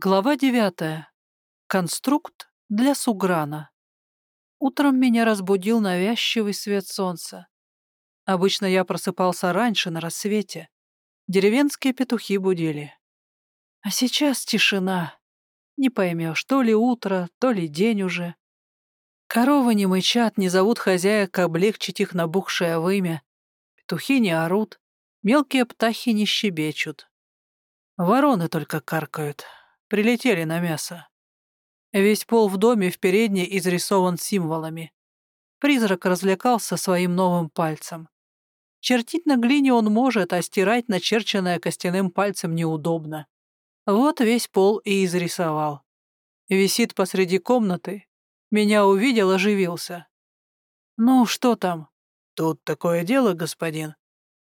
Глава девятая. Конструкт для Суграна. Утром меня разбудил навязчивый свет солнца. Обычно я просыпался раньше, на рассвете. Деревенские петухи будили. А сейчас тишина. Не поймешь, то ли утро, то ли день уже. Коровы не мычат, не зовут хозяек облегчить их набухшее вымя. Петухи не орут, мелкие птахи не щебечут. Вороны только каркают, прилетели на мясо. Весь пол в доме в передней изрисован символами. Призрак развлекался своим новым пальцем. Чертить на глине он может, а стирать начерченное костяным пальцем неудобно. Вот весь пол и изрисовал. Висит посреди комнаты. Меня увидел, оживился. «Ну, что там?» «Тут такое дело, господин».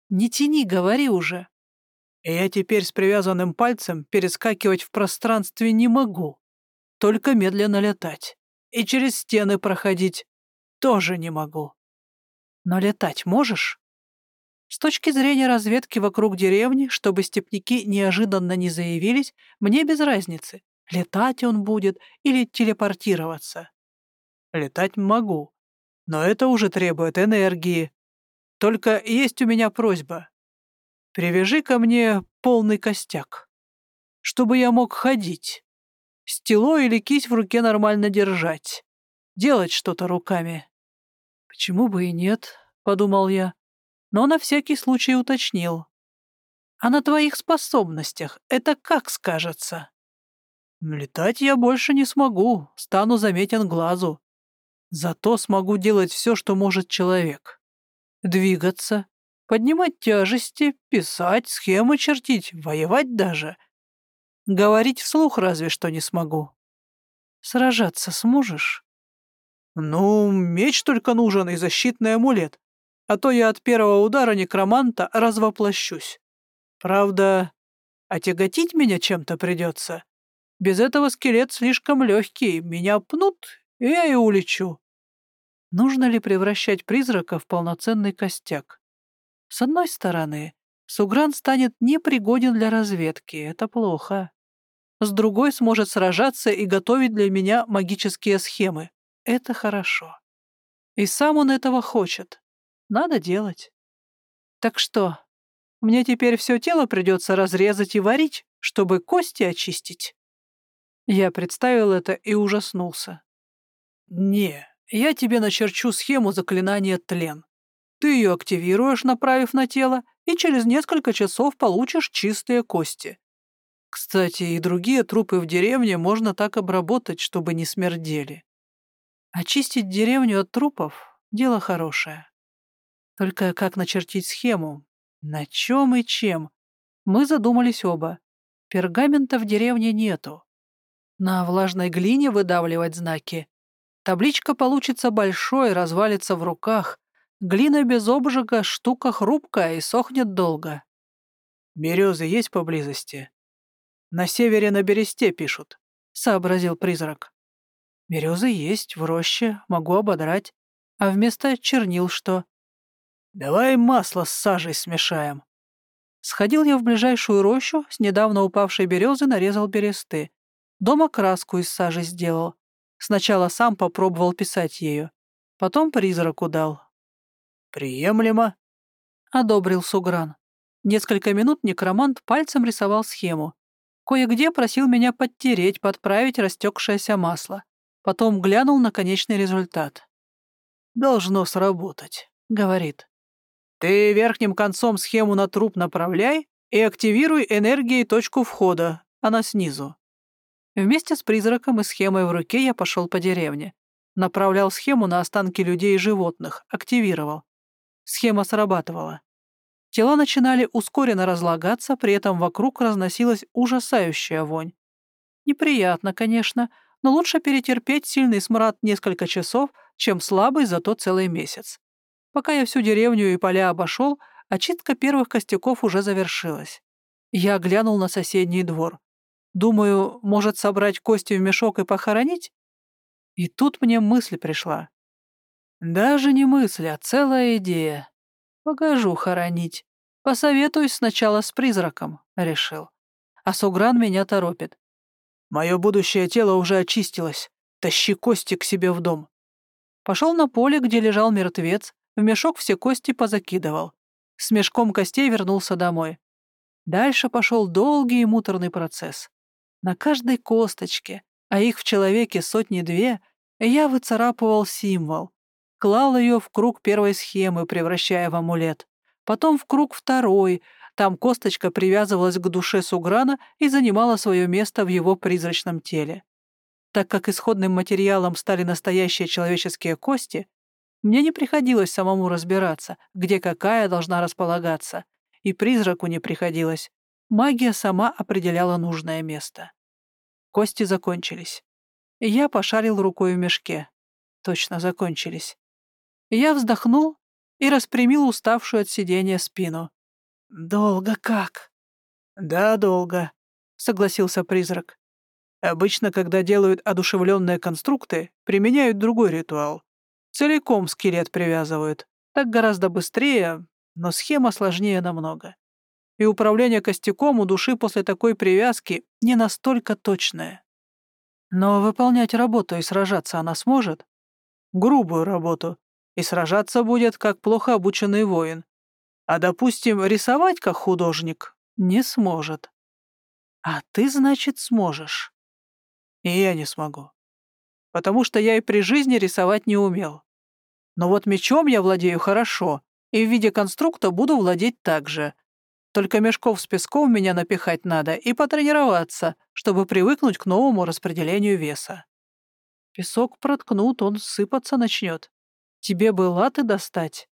«Не тяни, говори уже». «Я теперь с привязанным пальцем перескакивать в пространстве не могу, только медленно летать. И через стены проходить тоже не могу». «Но летать можешь?» С точки зрения разведки вокруг деревни, чтобы степняки неожиданно не заявились, мне без разницы, летать он будет или телепортироваться. Летать могу, но это уже требует энергии. Только есть у меня просьба. Привяжи ко мне полный костяк, чтобы я мог ходить. Стело или кисть в руке нормально держать. Делать что-то руками. Почему бы и нет, подумал я но на всякий случай уточнил. «А на твоих способностях это как скажется?» «Летать я больше не смогу, стану заметен глазу. Зато смогу делать все, что может человек. Двигаться, поднимать тяжести, писать, схемы чертить, воевать даже. Говорить вслух разве что не смогу. Сражаться сможешь?» «Ну, меч только нужен и защитный амулет а то я от первого удара некроманта развоплощусь. Правда, отяготить меня чем-то придется. Без этого скелет слишком легкий, меня пнут, и я и улечу. Нужно ли превращать призрака в полноценный костяк? С одной стороны, Сугран станет непригоден для разведки, это плохо. С другой сможет сражаться и готовить для меня магические схемы. Это хорошо. И сам он этого хочет. Надо делать. Так что, мне теперь все тело придется разрезать и варить, чтобы кости очистить? Я представил это и ужаснулся. Не, я тебе начерчу схему заклинания тлен. Ты ее активируешь, направив на тело, и через несколько часов получишь чистые кости. Кстати, и другие трупы в деревне можно так обработать, чтобы не смердели. Очистить деревню от трупов — дело хорошее. Только как начертить схему? На чем и чем? Мы задумались оба. Пергамента в деревне нету. На влажной глине выдавливать знаки. Табличка получится большой, развалится в руках. Глина без обжига, штука хрупкая и сохнет долго. «Березы есть поблизости?» «На севере на бересте пишут», — сообразил призрак. «Березы есть, в роще, могу ободрать. А вместо чернил что?» «Давай масло с сажей смешаем». Сходил я в ближайшую рощу, с недавно упавшей березы нарезал бересты. Дома краску из сажи сделал. Сначала сам попробовал писать ею. Потом призраку дал. «Приемлемо», — одобрил Сугран. Несколько минут некромант пальцем рисовал схему. Кое-где просил меня подтереть, подправить растекшееся масло. Потом глянул на конечный результат. «Должно сработать», — говорит. Ты верхним концом схему на труп направляй и активируй энергией точку входа, она снизу. Вместе с призраком и схемой в руке я пошел по деревне. Направлял схему на останки людей и животных, активировал. Схема срабатывала. Тела начинали ускоренно разлагаться, при этом вокруг разносилась ужасающая вонь. Неприятно, конечно, но лучше перетерпеть сильный смрад несколько часов, чем слабый зато целый месяц. Пока я всю деревню и поля обошел, очистка первых костяков уже завершилась. Я глянул на соседний двор. Думаю, может собрать кости в мешок и похоронить? И тут мне мысль пришла. Даже не мысль, а целая идея. Покажу хоронить. Посоветуюсь сначала с призраком, решил. А Сугран меня торопит. Мое будущее тело уже очистилось. Тащи кости к себе в дом. Пошел на поле, где лежал мертвец, в мешок все кости позакидывал. С мешком костей вернулся домой. Дальше пошел долгий и муторный процесс. На каждой косточке, а их в человеке сотни-две, я выцарапывал символ. Клал ее в круг первой схемы, превращая в амулет. Потом в круг второй, там косточка привязывалась к душе Суграна и занимала свое место в его призрачном теле. Так как исходным материалом стали настоящие человеческие кости, мне не приходилось самому разбираться, где какая должна располагаться, и призраку не приходилось. Магия сама определяла нужное место. Кости закончились. Я пошарил рукой в мешке. Точно закончились. Я вздохнул и распрямил уставшую от сидения спину. «Долго как?» «Да, долго», — согласился призрак. «Обычно, когда делают одушевленные конструкты, применяют другой ритуал. Целиком скелет привязывают. Так гораздо быстрее, но схема сложнее намного. И управление костяком у души после такой привязки не настолько точное. Но выполнять работу и сражаться она сможет? Грубую работу. И сражаться будет, как плохо обученный воин. А, допустим, рисовать как художник не сможет. А ты, значит, сможешь. И я не смогу. Потому что я и при жизни рисовать не умел. Но вот мечом я владею хорошо, и в виде конструкта буду владеть так же. Только мешков с песком меня напихать надо и потренироваться, чтобы привыкнуть к новому распределению веса. Песок проткнут, он сыпаться начнет. Тебе бы латы достать.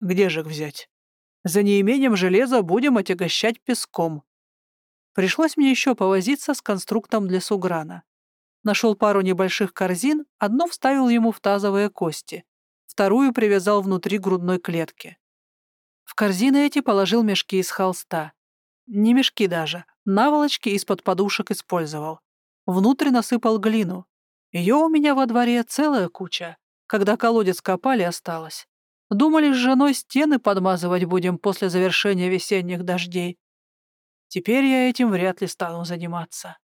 Где же их взять? За неимением железа будем отягощать песком. Пришлось мне еще повозиться с конструктом для суграна. Нашел пару небольших корзин, одну вставил ему в тазовые кости, вторую привязал внутри грудной клетки. В корзины эти положил мешки из холста. Не мешки даже, наволочки из-под подушек использовал. Внутрь насыпал глину. Ее у меня во дворе целая куча. Когда колодец копали, осталось. Думали, с женой стены подмазывать будем после завершения весенних дождей. Теперь я этим вряд ли стану заниматься.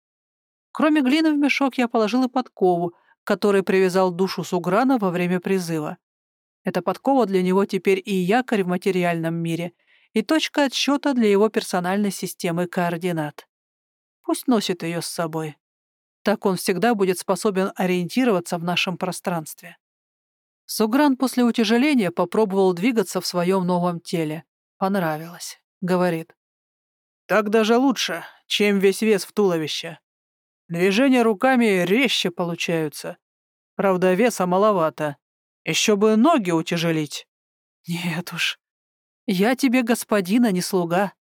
Кроме глины в мешок я положил и подкову, которой привязал душу Суграна во время призыва. Эта подкова для него теперь и якорь в материальном мире, и точка отсчета для его персональной системы координат. Пусть носит ее с собой. Так он всегда будет способен ориентироваться в нашем пространстве. Сугран после утяжеления попробовал двигаться в своем новом теле. Понравилось. Говорит. «Так даже лучше, чем весь вес в туловище. Движения руками резче получаются. Правда, веса маловато. Еще бы ноги утяжелить». «Нет уж. Я тебе господин, а не слуга.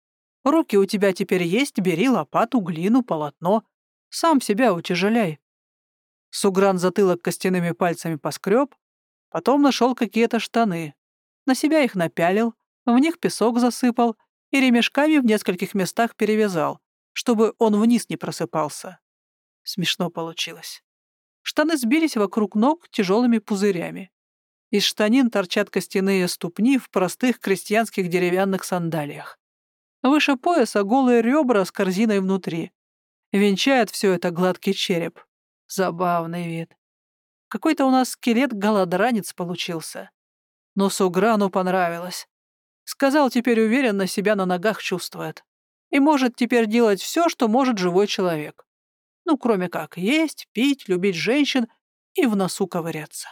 Руки у тебя теперь есть, бери лопату, глину, полотно. Сам себя утяжеляй». Сугран затылок костяными пальцами поскреб, Потом нашел какие-то штаны. На себя их напялил, в них песок засыпал и ремешками в нескольких местах перевязал, чтобы он вниз не просыпался. Смешно получилось. Штаны сбились вокруг ног тяжелыми пузырями. Из штанин торчат костяные ступни в простых крестьянских деревянных сандалиях. Выше пояса голые ребра с корзиной внутри. Венчает все это гладкий череп. Забавный вид. Какой-то у нас скелет-голодранец получился. Но Суграну понравилось. Сказал, теперь уверенно себя на ногах чувствует. И может теперь делать все, что может живой человек. Ну, кроме как есть, пить, любить женщин и в носу ковыряться.